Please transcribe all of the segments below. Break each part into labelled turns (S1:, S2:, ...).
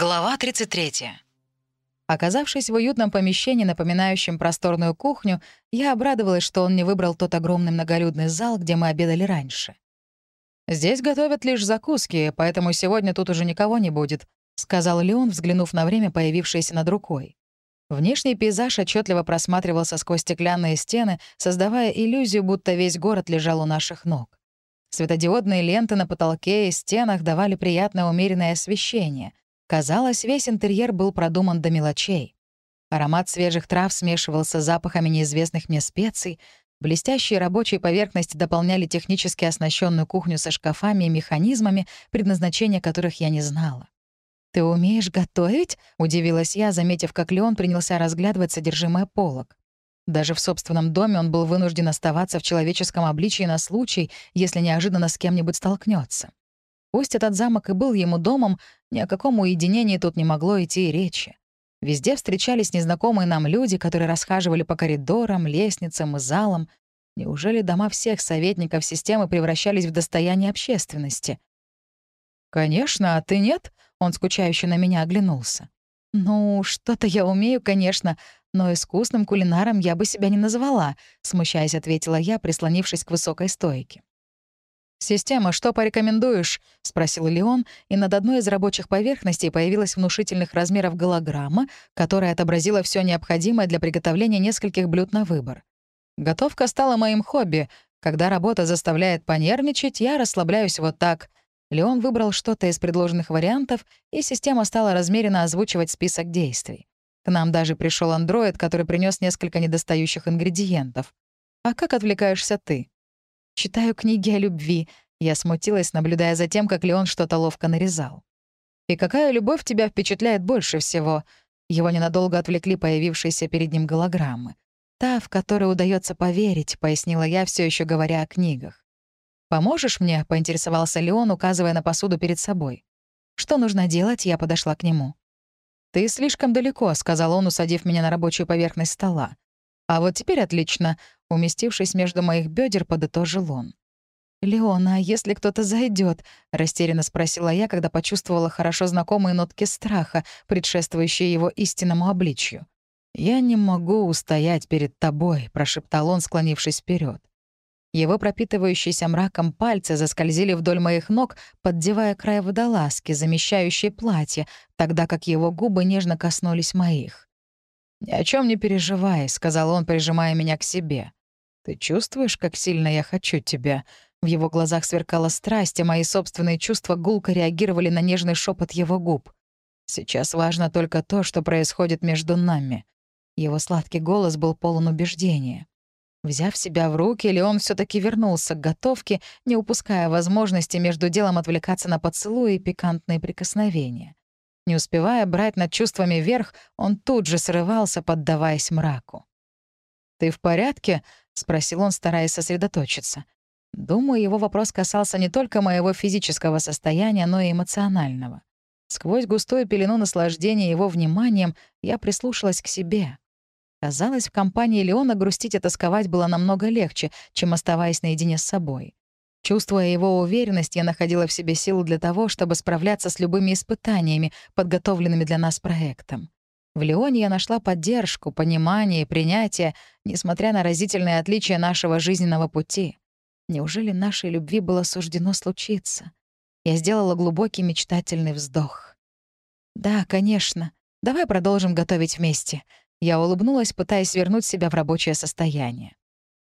S1: Глава 33.
S2: Оказавшись в уютном помещении, напоминающем просторную кухню, я обрадовалась, что он не выбрал тот огромный многолюдный зал, где мы обедали раньше. «Здесь готовят лишь закуски, поэтому сегодня тут уже никого не будет», — сказал Леон, взглянув на время, появившееся над рукой. Внешний пейзаж отчетливо просматривался сквозь стеклянные стены, создавая иллюзию, будто весь город лежал у наших ног. Светодиодные ленты на потолке и стенах давали приятное умеренное освещение — Казалось, весь интерьер был продуман до мелочей. Аромат свежих трав смешивался с запахами неизвестных мне специй, блестящие рабочие поверхности дополняли технически оснащенную кухню со шкафами и механизмами, предназначения которых я не знала. «Ты умеешь готовить?» — удивилась я, заметив, как Леон принялся разглядывать содержимое полок. Даже в собственном доме он был вынужден оставаться в человеческом обличии на случай, если неожиданно с кем-нибудь столкнется. Пусть этот замок и был ему домом, ни о каком уединении тут не могло идти и речи. Везде встречались незнакомые нам люди, которые расхаживали по коридорам, лестницам и залам. Неужели дома всех советников системы превращались в достояние общественности? «Конечно, а ты нет?» — он скучающе на меня оглянулся. «Ну, что-то я умею, конечно, но искусным кулинаром я бы себя не назвала», — смущаясь, ответила я, прислонившись к высокой стойке. «Система, что порекомендуешь?» — спросил Леон, и над одной из рабочих поверхностей появилась внушительных размеров голограмма, которая отобразила все необходимое для приготовления нескольких блюд на выбор. Готовка стала моим хобби. Когда работа заставляет понервничать, я расслабляюсь вот так. Леон выбрал что-то из предложенных вариантов, и система стала размеренно озвучивать список действий. К нам даже пришел андроид, который принес несколько недостающих ингредиентов. «А как отвлекаешься ты?» Читаю книги о любви. Я смутилась, наблюдая за тем, как Леон что-то ловко нарезал. «И какая любовь тебя впечатляет больше всего?» Его ненадолго отвлекли появившиеся перед ним голограммы. «Та, в которой удается поверить», — пояснила я, все еще говоря о книгах. «Поможешь мне?» — поинтересовался Леон, указывая на посуду перед собой. «Что нужно делать?» — я подошла к нему. «Ты слишком далеко», — сказал он, усадив меня на рабочую поверхность стола. «А вот теперь отлично. Уместившись между моих бедер, подытожил он. «Леона, а если кто-то зайдет? растерянно спросила я, когда почувствовала хорошо знакомые нотки страха, предшествующие его истинному обличью. «Я не могу устоять перед тобой», — прошептал он, склонившись вперед. Его пропитывающиеся мраком пальцы заскользили вдоль моих ног, поддевая край водолазки, замещающей платье, тогда как его губы нежно коснулись моих. «Ни о чем не переживай», — сказал он, прижимая меня к себе. «Ты чувствуешь, как сильно я хочу тебя?» В его глазах сверкала страсть, а мои собственные чувства гулко реагировали на нежный шепот его губ. «Сейчас важно только то, что происходит между нами». Его сладкий голос был полон убеждения. Взяв себя в руки, Леон все таки вернулся к готовке, не упуская возможности между делом отвлекаться на поцелуи и пикантные прикосновения. Не успевая брать над чувствами верх, он тут же срывался, поддаваясь мраку. «Ты в порядке?» — спросил он, стараясь сосредоточиться. Думаю, его вопрос касался не только моего физического состояния, но и эмоционального. Сквозь густую пелену наслаждения его вниманием я прислушалась к себе. Казалось, в компании Леона грустить и тосковать было намного легче, чем оставаясь наедине с собой. Чувствуя его уверенность, я находила в себе силу для того, чтобы справляться с любыми испытаниями, подготовленными для нас проектом. В Леоне я нашла поддержку, понимание и принятие, несмотря на разительные отличия нашего жизненного пути. Неужели нашей любви было суждено случиться? Я сделала глубокий мечтательный вздох. «Да, конечно. Давай продолжим готовить вместе». Я улыбнулась, пытаясь вернуть себя в рабочее состояние.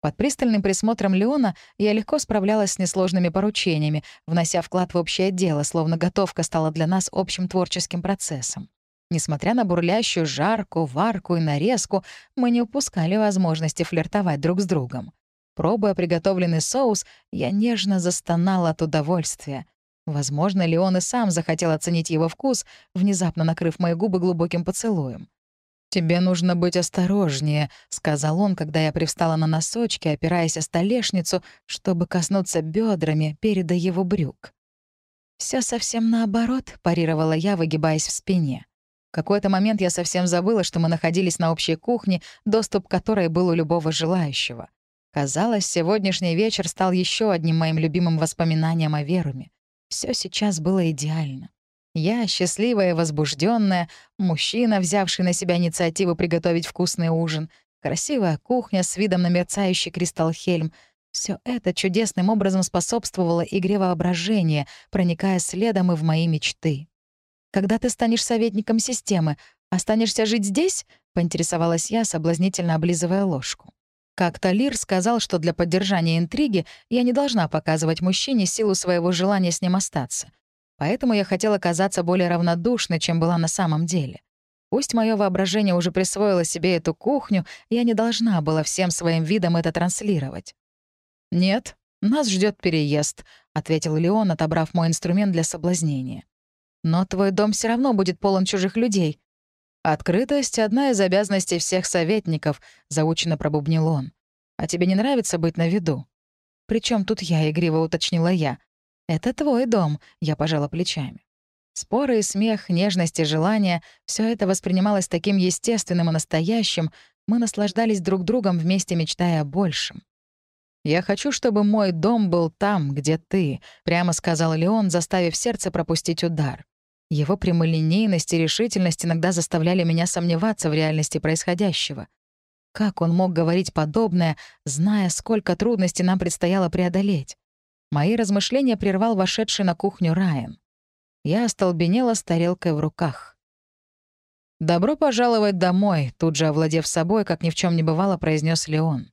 S2: Под пристальным присмотром Леона я легко справлялась с несложными поручениями, внося вклад в общее дело, словно готовка стала для нас общим творческим процессом. Несмотря на бурлящую жарку, варку и нарезку, мы не упускали возможности флиртовать друг с другом. Пробуя приготовленный соус, я нежно застонала от удовольствия. Возможно, ли он и сам захотел оценить его вкус, внезапно накрыв мои губы глубоким поцелуем. «Тебе нужно быть осторожнее», — сказал он, когда я привстала на носочки, опираясь о столешницу, чтобы коснуться бедрами переда его брюк. Все совсем наоборот», — парировала я, выгибаясь в спине какой-то момент я совсем забыла, что мы находились на общей кухне, доступ к которой был у любого желающего. Казалось, сегодняшний вечер стал еще одним моим любимым воспоминанием о Веруме. Все сейчас было идеально. Я, счастливая и возбужденная, мужчина, взявший на себя инициативу приготовить вкусный ужин, красивая кухня с видом на мерцающий кристалл Хельм — все это чудесным образом способствовало игре воображения, проникая следом и в мои мечты. «Когда ты станешь советником системы, останешься жить здесь?» — поинтересовалась я, соблазнительно облизывая ложку. Как-то Лир сказал, что для поддержания интриги я не должна показывать мужчине силу своего желания с ним остаться. Поэтому я хотела казаться более равнодушной, чем была на самом деле. Пусть мое воображение уже присвоило себе эту кухню, я не должна была всем своим видом это транслировать. «Нет, нас ждет переезд», — ответил Леон, отобрав мой инструмент для соблазнения. «Но твой дом все равно будет полон чужих людей». «Открытость — одна из обязанностей всех советников», — заучено пробубнил он. «А тебе не нравится быть на виду?» «Причем тут я?» — игриво уточнила я. «Это твой дом», — я пожала плечами. Споры и смех, нежность и желание — все это воспринималось таким естественным и настоящим, мы наслаждались друг другом вместе, мечтая о большем. «Я хочу, чтобы мой дом был там, где ты», — прямо сказал Леон, заставив сердце пропустить удар. Его прямолинейность и решительность иногда заставляли меня сомневаться в реальности происходящего. Как он мог говорить подобное, зная, сколько трудностей нам предстояло преодолеть? Мои размышления прервал вошедший на кухню Райан. Я остолбенела с тарелкой в руках. «Добро пожаловать домой», — тут же овладев собой, как ни в чем не бывало, произнес Леон.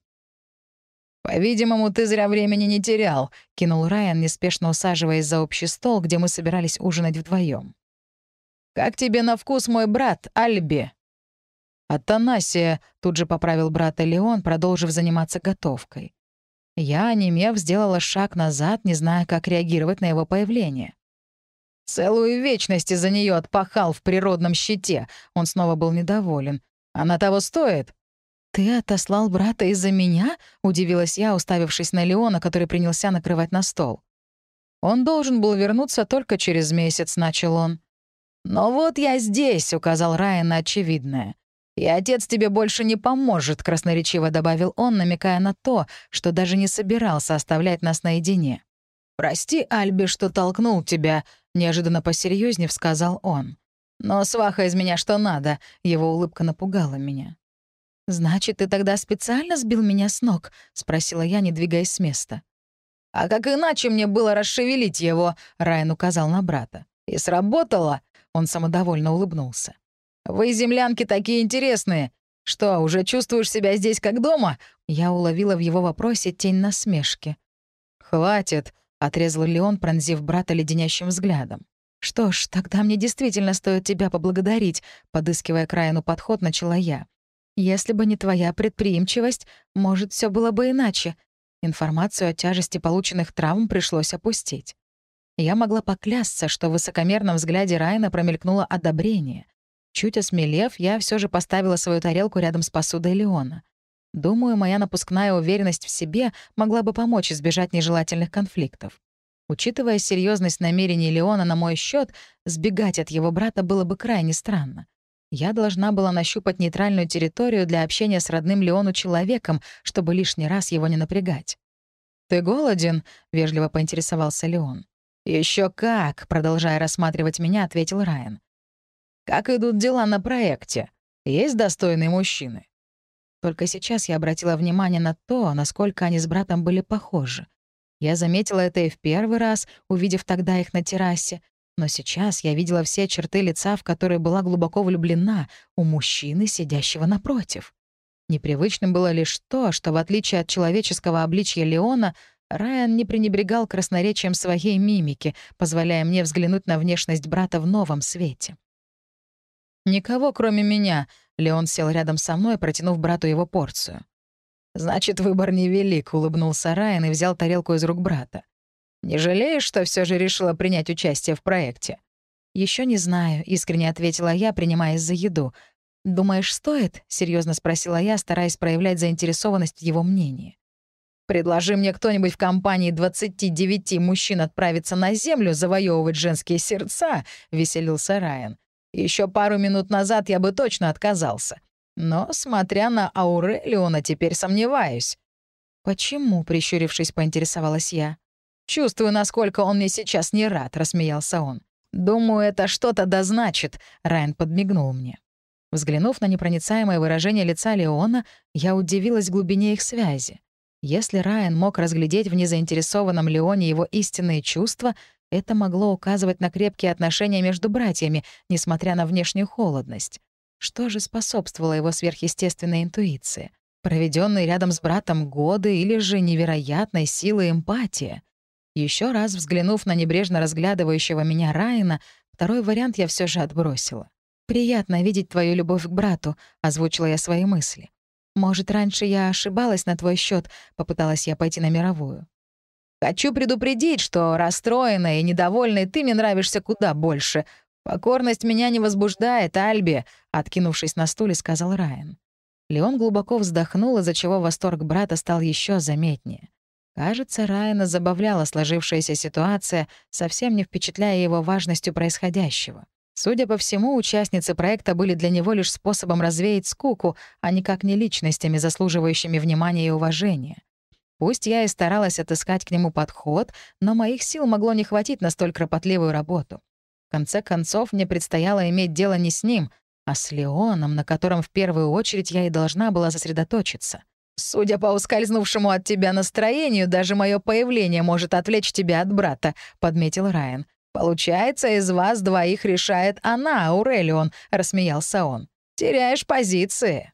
S2: «По-видимому, ты зря времени не терял», — кинул Райан, неспешно усаживаясь за общий стол, где мы собирались ужинать вдвоем. «Как тебе на вкус мой брат, Альби?» «Атанасия», — тут же поправил брата Леон, продолжив заниматься готовкой. Я, онемев, сделала шаг назад, не зная, как реагировать на его появление. «Целую вечность из-за нее отпахал в природном щите», — он снова был недоволен. «Она того стоит?» «Ты отослал брата из-за меня?» — удивилась я, уставившись на Леона, который принялся накрывать на стол. «Он должен был вернуться только через месяц», — начал он. «Но вот я здесь», — указал Райан на очевидное. «И отец тебе больше не поможет», — красноречиво добавил он, намекая на то, что даже не собирался оставлять нас наедине. «Прости, Альби, что толкнул тебя», — неожиданно посерьезнее сказал он. «Но сваха из меня что надо», — его улыбка напугала меня. «Значит, ты тогда специально сбил меня с ног?» — спросила я, не двигаясь с места. «А как иначе мне было расшевелить его?» — Райан указал на брата. «И сработало!» — он самодовольно улыбнулся. «Вы, землянки, такие интересные! Что, уже чувствуешь себя здесь как дома?» Я уловила в его вопросе тень насмешки. «Хватит!» — отрезал Леон, пронзив брата леденящим взглядом. «Что ж, тогда мне действительно стоит тебя поблагодарить», — подыскивая к подход, начала я. Если бы не твоя предприимчивость, может, все было бы иначе. Информацию о тяжести полученных травм пришлось опустить. Я могла поклясться, что в высокомерном взгляде Райна промелькнуло одобрение. Чуть осмелев, я все же поставила свою тарелку рядом с посудой Леона. Думаю, моя напускная уверенность в себе могла бы помочь избежать нежелательных конфликтов. Учитывая серьезность намерений Леона на мой счет, сбегать от его брата было бы крайне странно. Я должна была нащупать нейтральную территорию для общения с родным Леону человеком, чтобы лишний раз его не напрягать. «Ты голоден?» — вежливо поинтересовался Леон. Еще как!» — продолжая рассматривать меня, ответил Райан. «Как идут дела на проекте? Есть достойные мужчины?» Только сейчас я обратила внимание на то, насколько они с братом были похожи. Я заметила это и в первый раз, увидев тогда их на террасе, но сейчас я видела все черты лица, в которые была глубоко влюблена, у мужчины, сидящего напротив. Непривычным было лишь то, что, в отличие от человеческого обличья Леона, Райан не пренебрегал красноречием своей мимики, позволяя мне взглянуть на внешность брата в новом свете. «Никого, кроме меня», — Леон сел рядом со мной, протянув брату его порцию. «Значит, выбор невелик», — улыбнулся Райан и взял тарелку из рук брата. Не жалеешь, что все же решила принять участие в проекте?» Еще не знаю», — искренне ответила я, принимаясь за еду. «Думаешь, стоит?» — серьезно спросила я, стараясь проявлять заинтересованность в его мнении. «Предложи мне кто-нибудь в компании 29 мужчин отправиться на Землю завоевывать женские сердца», — веселился Райан. Еще пару минут назад я бы точно отказался. Но, смотря на Аурелиона, теперь сомневаюсь». «Почему?» — прищурившись, поинтересовалась я. «Чувствую, насколько он мне сейчас не рад», — рассмеялся он. «Думаю, это что-то да значит», — Райан подмигнул мне. Взглянув на непроницаемое выражение лица Леона, я удивилась глубине их связи. Если Райан мог разглядеть в незаинтересованном Леоне его истинные чувства, это могло указывать на крепкие отношения между братьями, несмотря на внешнюю холодность. Что же способствовало его сверхъестественной интуиции? Проведенные рядом с братом годы или же невероятной силы эмпатия? Еще раз взглянув на небрежно разглядывающего меня Райана, второй вариант я все же отбросила. «Приятно видеть твою любовь к брату», — озвучила я свои мысли. «Может, раньше я ошибалась на твой счет, попыталась я пойти на мировую.
S1: Хочу предупредить, что расстроенная и недовольная ты мне нравишься куда больше. Покорность меня не возбуждает, Альби», — откинувшись на стуле, сказал Райан.
S2: Леон глубоко вздохнул, из-за чего восторг брата стал еще заметнее. Кажется, Райана забавляла сложившаяся ситуация, совсем не впечатляя его важностью происходящего. Судя по всему, участницы проекта были для него лишь способом развеять скуку, а никак не личностями, заслуживающими внимания и уважения. Пусть я и старалась отыскать к нему подход, но моих сил могло не хватить на столь кропотливую работу. В конце концов, мне предстояло иметь дело не с ним, а с Леоном, на котором в первую очередь я и должна была сосредоточиться.
S1: «Судя по ускользнувшему от тебя настроению, даже мое появление может отвлечь тебя от брата», — подметил Райан. «Получается, из вас двоих решает она, Аурелион», — рассмеялся он. «Теряешь позиции».